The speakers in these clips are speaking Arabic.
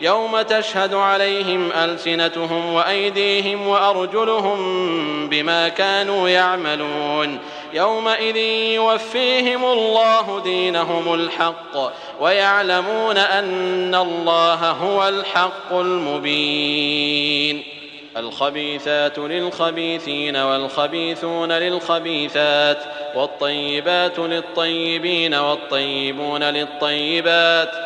يوم تشهد عليهم ألسنتهم وأيديهم وأرجلهم بما كانوا يعملون. يومئذ يوفيهم الله دينهم الحق ويعلمون أن الله هو الحق المبين. الخبيثات للخبيثين والخبيثون للخبيثات والطيبات للطيبين والطيبون للطيبات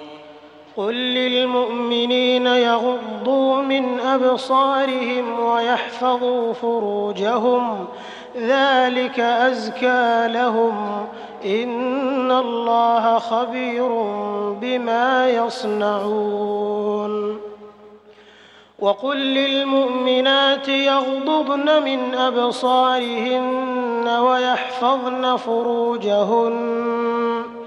قل للمؤمنين يغضوا من أبصارهم ويحفظوا فروجهم ذلك أزكى لهم. إن الله خبير بما يصنعون. وقل للمؤمنات يغضضن من أبصارهن ويحفظن فروجهن.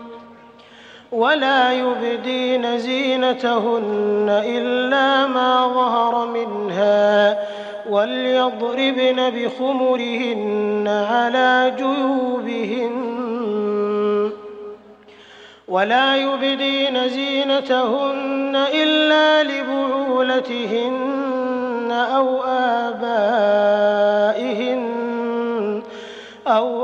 ولا يبدين زينتهن إلا ما ظهر منها وليضربن بخمرهن على جيوبهن. ولا يبدين زينتهن إلا لبعولتهن أو آبائهن أو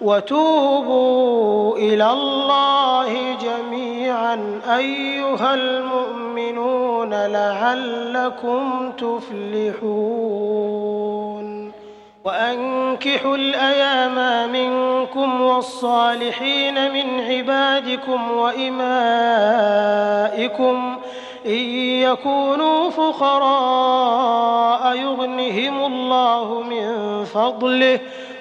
وتوبوا إلى الله جميعا أيها المؤمنون لعلكم تفلحون. وأنكحوا الأيام منكم والصالحين من عبادكم وإمائكم إن يكونوا فقراء يغنهم الله من فضله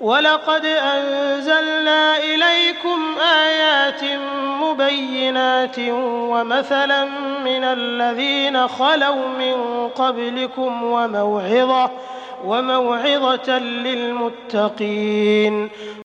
ولقد أنزلنا إليكم آيات مبينات ومثلا من الذين خلوا من قبلكم وموعظة وموعظة للمتقين.